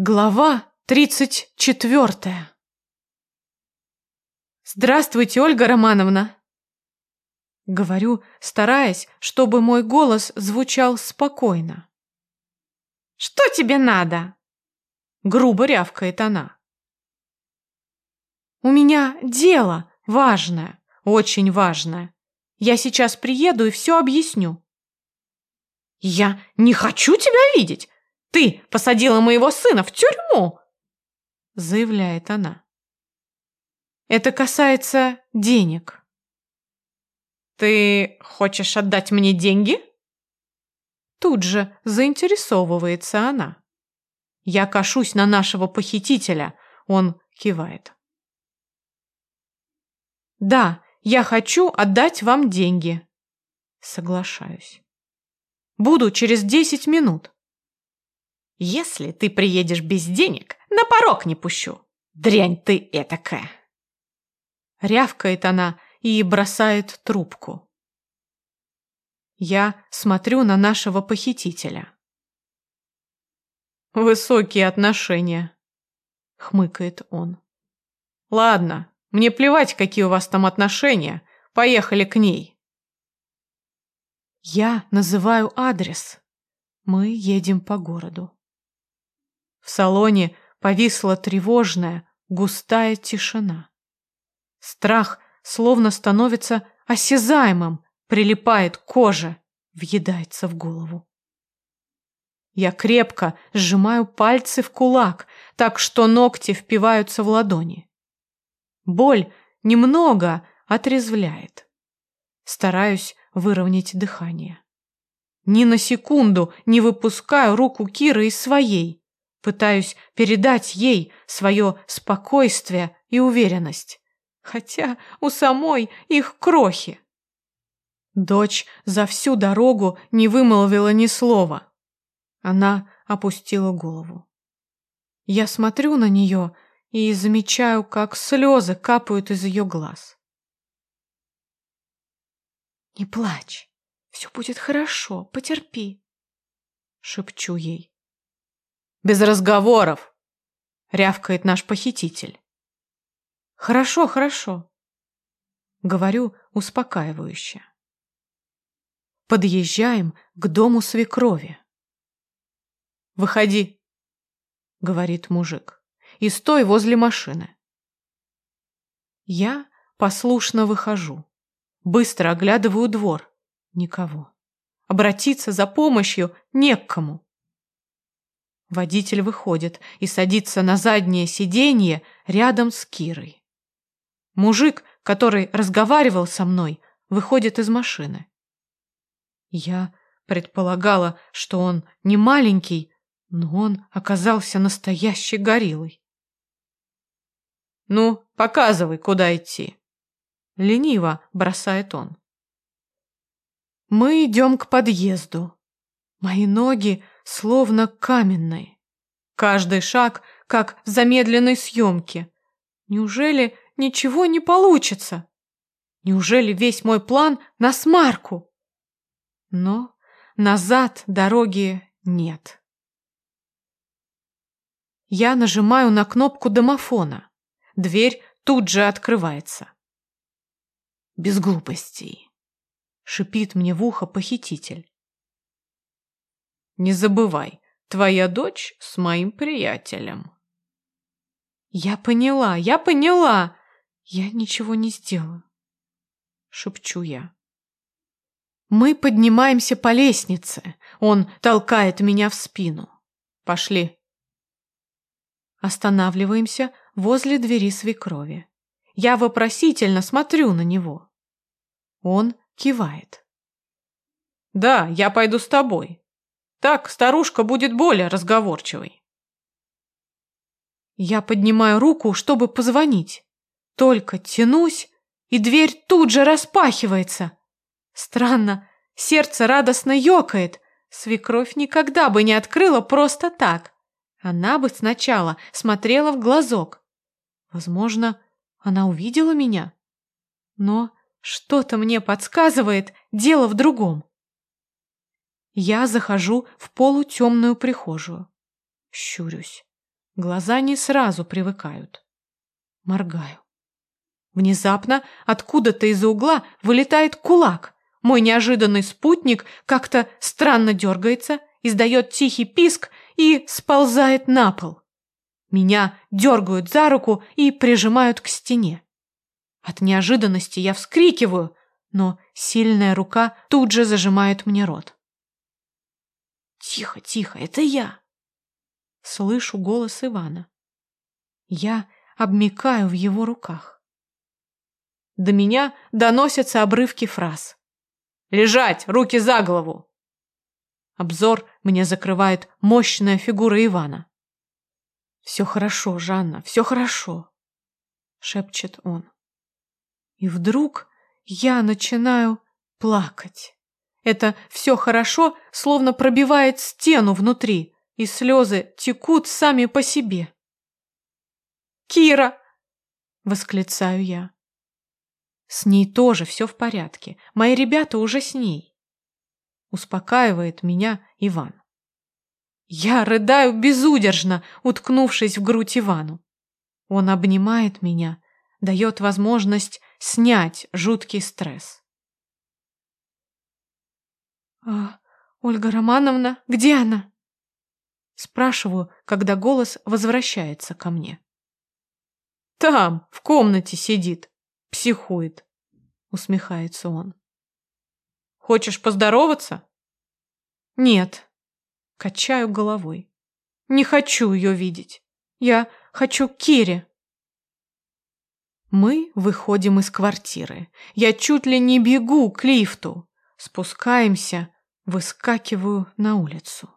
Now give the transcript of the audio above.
Глава тридцать четвертая. Здравствуйте, Ольга Романовна. Говорю, стараясь, чтобы мой голос звучал спокойно. Что тебе надо? Грубо рявкает она. У меня дело важное, очень важное. Я сейчас приеду и все объясню. Я не хочу тебя видеть. Ты посадила моего сына в тюрьму!» заявляет она. Это касается денег. Ты хочешь отдать мне деньги? Тут же заинтересовывается она. Я кашусь на нашего похитителя, он кивает. Да, я хочу отдать вам деньги. Соглашаюсь. Буду через десять минут. Если ты приедешь без денег, на порог не пущу. Дрянь ты этакая. Рявкает она и бросает трубку. Я смотрю на нашего похитителя. Высокие отношения, хмыкает он. Ладно, мне плевать, какие у вас там отношения. Поехали к ней. Я называю адрес. Мы едем по городу. В салоне повисла тревожная, густая тишина. Страх словно становится осязаемым, прилипает к коже, въедается в голову. Я крепко сжимаю пальцы в кулак, так что ногти впиваются в ладони. Боль немного отрезвляет. Стараюсь выровнять дыхание. Ни на секунду не выпускаю руку Киры из своей, Пытаюсь передать ей свое спокойствие и уверенность. Хотя у самой их крохи. Дочь за всю дорогу не вымолвила ни слова. Она опустила голову. Я смотрю на нее и замечаю, как слезы капают из ее глаз. «Не плачь, все будет хорошо, потерпи», — шепчу ей. Без разговоров, рявкает наш похититель. Хорошо, хорошо. Говорю успокаивающе. Подъезжаем к дому свекрови. Выходи, говорит мужик, и стой возле машины. Я послушно выхожу. Быстро оглядываю двор. Никого. Обратиться за помощью не к кому. Водитель выходит и садится на заднее сиденье рядом с Кирой. Мужик, который разговаривал со мной, выходит из машины. Я предполагала, что он не маленький, но он оказался настоящей гориллой. «Ну, показывай, куда идти», — лениво бросает он. Мы идем к подъезду. Мои ноги словно каменные. Каждый шаг, как в замедленной съемке. Неужели ничего не получится? Неужели весь мой план на смарку? Но назад дороги нет. Я нажимаю на кнопку домофона. Дверь тут же открывается. Без глупостей. Шипит мне в ухо похититель. Не забывай, твоя дочь с моим приятелем. Я поняла, я поняла. Я ничего не сделаю. Шепчу я. Мы поднимаемся по лестнице. Он толкает меня в спину. Пошли. Останавливаемся возле двери свекрови. Я вопросительно смотрю на него. Он кивает. Да, я пойду с тобой. Так старушка будет более разговорчивой. Я поднимаю руку, чтобы позвонить. Только тянусь, и дверь тут же распахивается. Странно, сердце радостно ёкает. Свекровь никогда бы не открыла просто так. Она бы сначала смотрела в глазок. Возможно, она увидела меня. Но что-то мне подсказывает дело в другом. Я захожу в полутемную прихожую. Щурюсь. Глаза не сразу привыкают. Моргаю. Внезапно откуда-то из-за угла вылетает кулак. Мой неожиданный спутник как-то странно дергается, издает тихий писк и сползает на пол. Меня дергают за руку и прижимают к стене. От неожиданности я вскрикиваю, но сильная рука тут же зажимает мне рот. «Тихо, тихо, это я!» Слышу голос Ивана. Я обмикаю в его руках. До меня доносятся обрывки фраз. «Лежать! Руки за голову!» Обзор мне закрывает мощная фигура Ивана. «Все хорошо, Жанна, все хорошо», — шепчет он. И вдруг я начинаю плакать. Это все хорошо, словно пробивает стену внутри, и слезы текут сами по себе. «Кира!» — восклицаю я. С ней тоже все в порядке. Мои ребята уже с ней. Успокаивает меня Иван. Я рыдаю безудержно, уткнувшись в грудь Ивану. Он обнимает меня, дает возможность снять жуткий стресс. «А Ольга Романовна, где она?» Спрашиваю, когда голос возвращается ко мне. «Там, в комнате сидит, психует», — усмехается он. «Хочешь поздороваться?» «Нет», — качаю головой. «Не хочу ее видеть. Я хочу Кире». Мы выходим из квартиры. Я чуть ли не бегу к лифту. Спускаемся, выскакиваю на улицу.